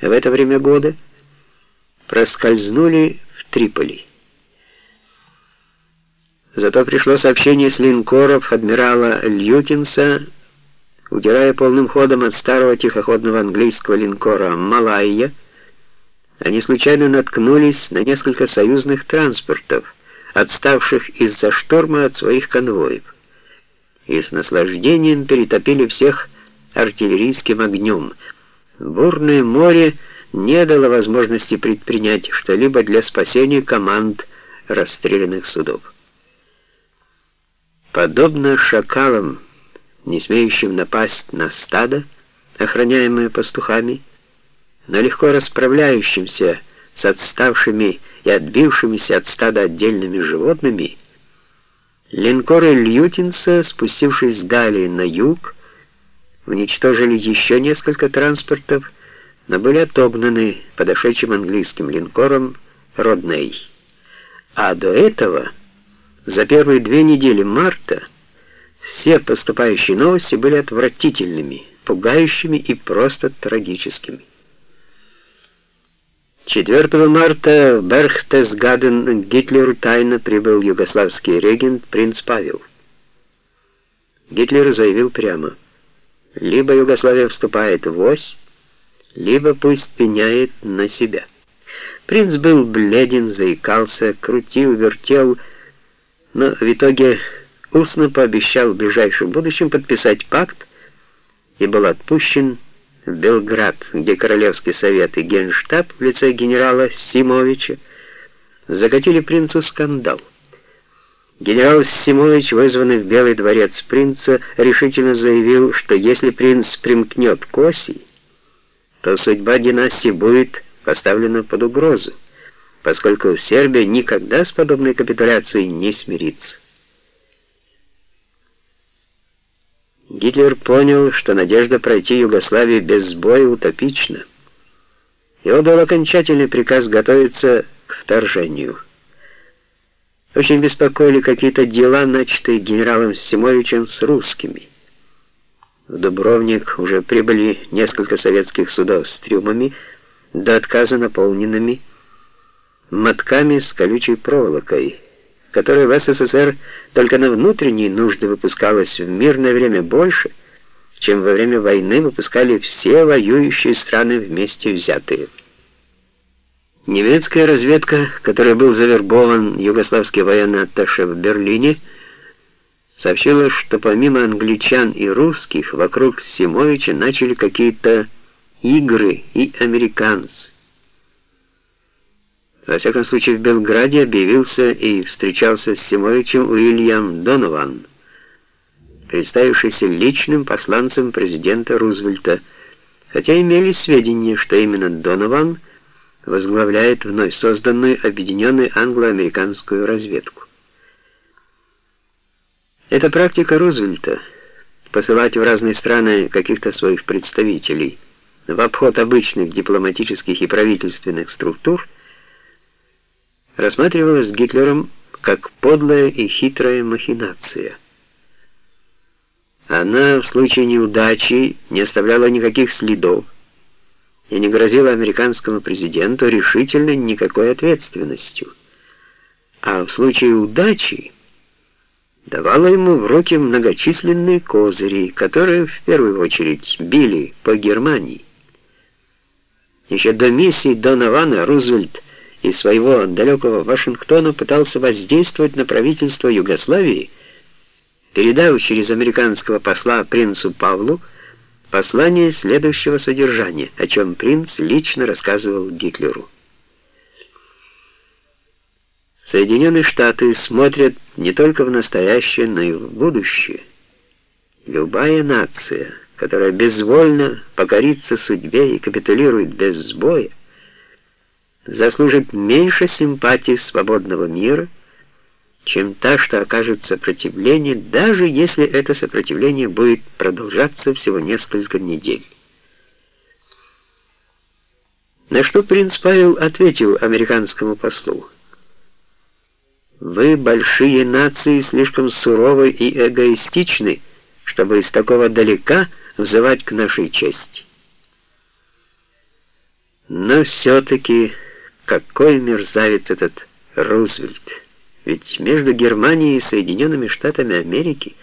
в это время года проскользнули в Триполи. Зато пришло сообщение с линкоров адмирала Льютинса, удирая полным ходом от старого тихоходного английского линкора «Малайя», они случайно наткнулись на несколько союзных транспортов, отставших из-за шторма от своих конвоев, и с наслаждением перетопили всех артиллерийским огнем. Бурное море не дало возможности предпринять что-либо для спасения команд расстрелянных судов. Подобно шакалам, не смеющим напасть на стадо, охраняемое пастухами, но легко расправляющимся с отставшими и отбившимися от стада отдельными животными, линкоры Льютинса, спустившись далее на юг, уничтожили еще несколько транспортов, но были отогнаны подошедшим английским линкором Родней. А до этого, за первые две недели марта, все поступающие новости были отвратительными, пугающими и просто трагическими. 4 марта в Берхтесгаден Гитлеру тайно прибыл югославский регент принц Павел. Гитлер заявил прямо, либо Югославия вступает в ось, либо пусть пеняет на себя. Принц был бледен, заикался, крутил, вертел, но в итоге устно пообещал в ближайшем будущем подписать пакт и был отпущен в Белград, где Королевский совет и Генштаб в лице генерала Симовича закатили принцу скандал. Генерал Симович, вызванный в Белый дворец принца, решительно заявил, что если принц примкнет к оси, то судьба династии будет поставлена под угрозу, поскольку Сербия никогда с подобной капитуляцией не смирится. Гитлер понял, что надежда пройти Югославию без боя утопична, и отдал окончательный приказ готовиться к вторжению. Очень беспокоили какие-то дела, начатые генералом Симовичем с русскими. В Дубровник уже прибыли несколько советских судов с трюмами, до отказа наполненными мотками с колючей проволокой, которая в СССР только на внутренние нужды выпускалась в мирное время больше, чем во время войны выпускали все воюющие страны вместе взятые. Немецкая разведка, которой был завербован югославский военный атташе в Берлине, сообщила, что помимо англичан и русских вокруг Симовича начали какие-то игры и американцы. Во всяком случае, в Белграде объявился и встречался с Симовичем Уильям Донован, представившийся личным посланцем президента Рузвельта, хотя имели сведения, что именно Донован возглавляет вновь созданную объединенную англо-американскую разведку. Эта практика Рузвельта посылать в разные страны каких-то своих представителей в обход обычных дипломатических и правительственных структур – рассматривалась Гитлером как подлая и хитрая махинация. Она в случае неудачи не оставляла никаких следов и не грозила американскому президенту решительно никакой ответственностью. А в случае удачи давала ему в руки многочисленные козыри, которые в первую очередь били по Германии. Еще до миссии Донована Рузвельт из своего далекого Вашингтона пытался воздействовать на правительство Югославии, передав через американского посла принцу Павлу послание следующего содержания, о чем принц лично рассказывал Гитлеру. Соединенные Штаты смотрят не только в настоящее, но и в будущее. Любая нация, которая безвольно покорится судьбе и капитулирует без боя, заслужит меньше симпатии свободного мира, чем та, что окажет сопротивление, даже если это сопротивление будет продолжаться всего несколько недель. На что принц Павел ответил американскому послу, «Вы, большие нации, слишком суровы и эгоистичны, чтобы из такого далека взывать к нашей чести». Но все-таки какой мерзавец этот Рузвельт. Ведь между Германией и Соединенными Штатами Америки